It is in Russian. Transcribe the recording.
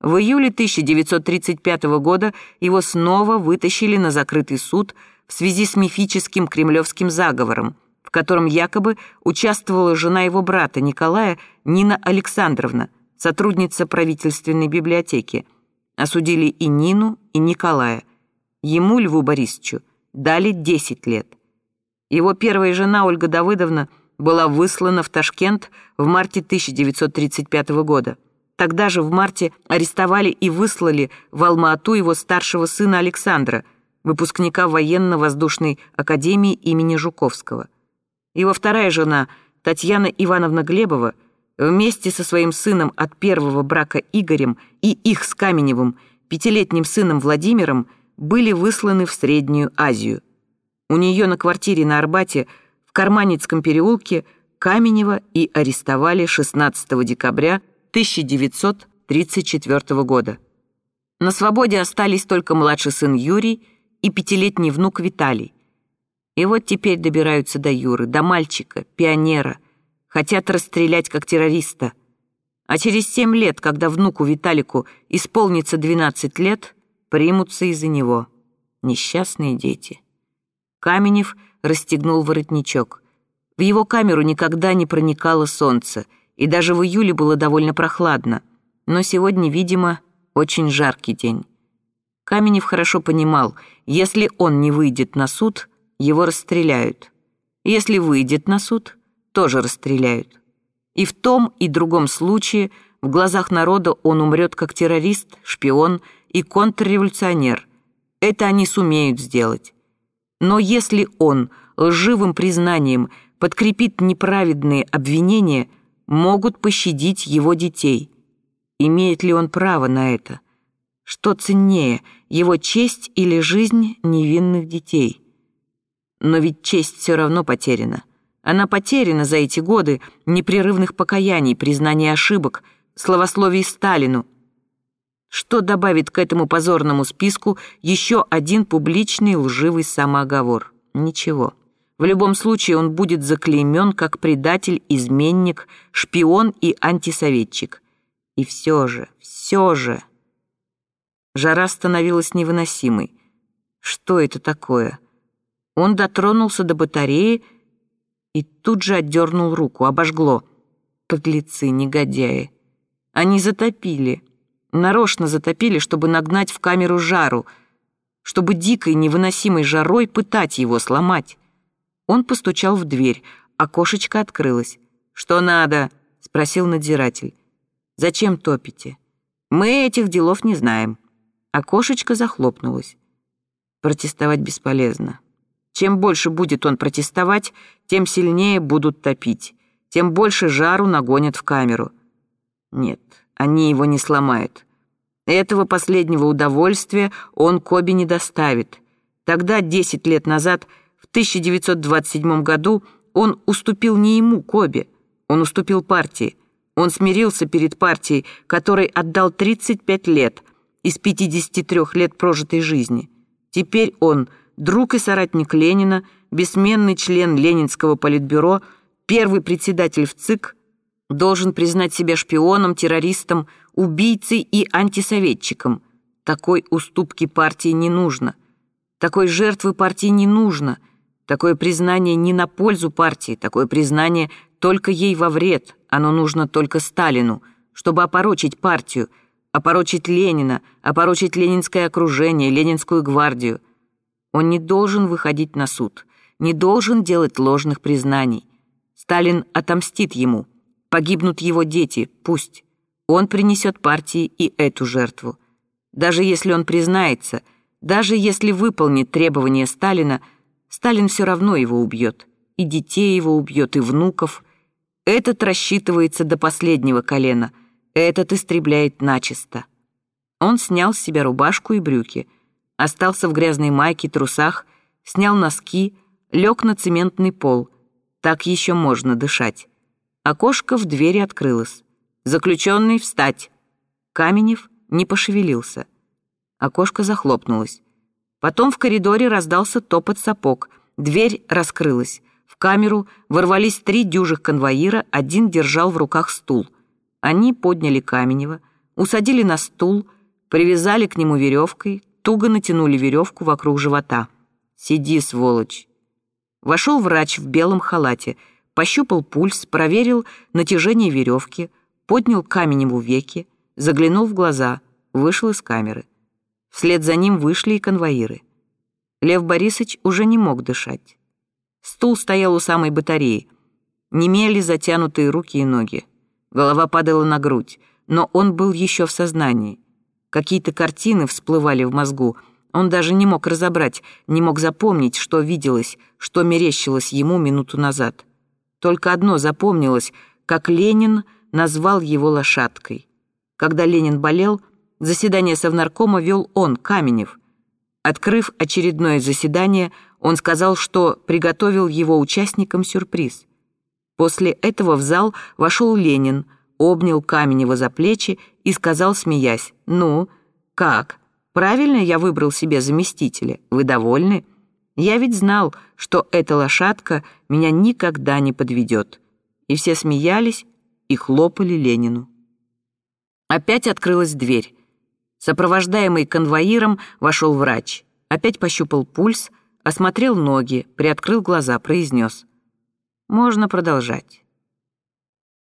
В июле 1935 года его снова вытащили на закрытый суд в связи с мифическим кремлевским заговором, в котором якобы участвовала жена его брата Николая Нина Александровна, сотрудница правительственной библиотеки. Осудили и Нину, и Николая. Ему, Льву Борисовичу, дали 10 лет. Его первая жена Ольга Давыдовна была выслана в Ташкент в марте 1935 года. Тогда же в марте арестовали и выслали в Алма-Ату его старшего сына Александра, выпускника военно-воздушной академии имени Жуковского. Его вторая жена, Татьяна Ивановна Глебова, вместе со своим сыном от первого брака Игорем и их с Каменевым пятилетним сыном Владимиром были высланы в Среднюю Азию. У нее на квартире на Арбате в Карманецком переулке Каменева и арестовали 16 декабря 1934 года. На свободе остались только младший сын Юрий и пятилетний внук Виталий. И вот теперь добираются до Юры, до мальчика, пионера. Хотят расстрелять как террориста. А через семь лет, когда внуку Виталику исполнится 12 лет, примутся из-за него. Несчастные дети. Каменев расстегнул воротничок. В его камеру никогда не проникало солнце — и даже в июле было довольно прохладно. Но сегодня, видимо, очень жаркий день. Каменев хорошо понимал, если он не выйдет на суд, его расстреляют. Если выйдет на суд, тоже расстреляют. И в том и другом случае в глазах народа он умрет как террорист, шпион и контрреволюционер. Это они сумеют сделать. Но если он лживым признанием подкрепит неправедные обвинения – могут пощадить его детей. Имеет ли он право на это? Что ценнее, его честь или жизнь невинных детей? Но ведь честь все равно потеряна. Она потеряна за эти годы непрерывных покаяний, признания ошибок, словословий Сталину. Что добавит к этому позорному списку еще один публичный лживый самооговор? Ничего. В любом случае он будет заклеймен как предатель, изменник, шпион и антисоветчик. И все же, все же... Жара становилась невыносимой. Что это такое? Он дотронулся до батареи и тут же отдернул руку, обожгло. Подлецы, негодяи. Они затопили. Нарочно затопили, чтобы нагнать в камеру жару, чтобы дикой невыносимой жарой пытать его, сломать. Он постучал в дверь, окошечко открылось. «Что надо?» — спросил надзиратель. «Зачем топите?» «Мы этих делов не знаем». Окошечко захлопнулось. Протестовать бесполезно. Чем больше будет он протестовать, тем сильнее будут топить, тем больше жару нагонят в камеру. Нет, они его не сломают. Этого последнего удовольствия он Коби не доставит. Тогда, десять лет назад, в 1927 году он уступил не ему, Коби, он уступил партии. Он смирился перед партией, которой отдал 35 лет из 53 лет прожитой жизни. Теперь он друг и соратник Ленина, бессменный член Ленинского политбюро, первый председатель в ЦИК, должен признать себя шпионом, террористом, убийцей и антисоветчиком. Такой уступки партии не нужно. Такой жертвы партии не нужно. Такое признание не на пользу партии, такое признание только ей во вред. Оно нужно только Сталину, чтобы опорочить партию, опорочить Ленина, опорочить ленинское окружение, ленинскую гвардию. Он не должен выходить на суд, не должен делать ложных признаний. Сталин отомстит ему. Погибнут его дети, пусть. Он принесет партии и эту жертву. Даже если он признается, даже если выполнит требования Сталина – Сталин все равно его убьет. И детей его убьет, и внуков. Этот рассчитывается до последнего колена. Этот истребляет начисто. Он снял с себя рубашку и брюки. Остался в грязной майке, трусах, снял носки, лег на цементный пол. Так еще можно дышать. Окошко в двери открылось. «Заключенный, встать!» Каменев не пошевелился. Окошко захлопнулось. Потом в коридоре раздался топот сапог. Дверь раскрылась. В камеру ворвались три дюжих конвоира, один держал в руках стул. Они подняли Каменева, Усадили на стул, привязали к нему веревкой, туго натянули веревку вокруг живота. «Сиди, сволочь!» Вошел врач в белом халате, пощупал пульс, проверил натяжение веревки, поднял камень ему веки, заглянул в глаза, вышел из камеры. Вслед за ним вышли и конвоиры. Лев Борисович уже не мог дышать. Стул стоял у самой батареи. Немели затянутые руки и ноги. Голова падала на грудь, но он был еще в сознании. Какие-то картины всплывали в мозгу. Он даже не мог разобрать, не мог запомнить, что виделось, что мерещилось ему минуту назад. Только одно запомнилось, как Ленин назвал его лошадкой. Когда Ленин болел, заседание Совнаркома вел он, Каменев. Открыв очередное заседание, он сказал, что приготовил его участникам сюрприз. После этого в зал вошел Ленин, обнял Каменева за плечи и сказал, смеясь, «Ну, как? Правильно я выбрал себе заместителя? Вы довольны? Я ведь знал, что эта лошадка меня никогда не подведет». И все смеялись и хлопали Ленину. Опять открылась дверь. Сопровождаемый конвоиром вошел врач. Опять пощупал пульс, осмотрел ноги, приоткрыл глаза, произнес. «Можно продолжать».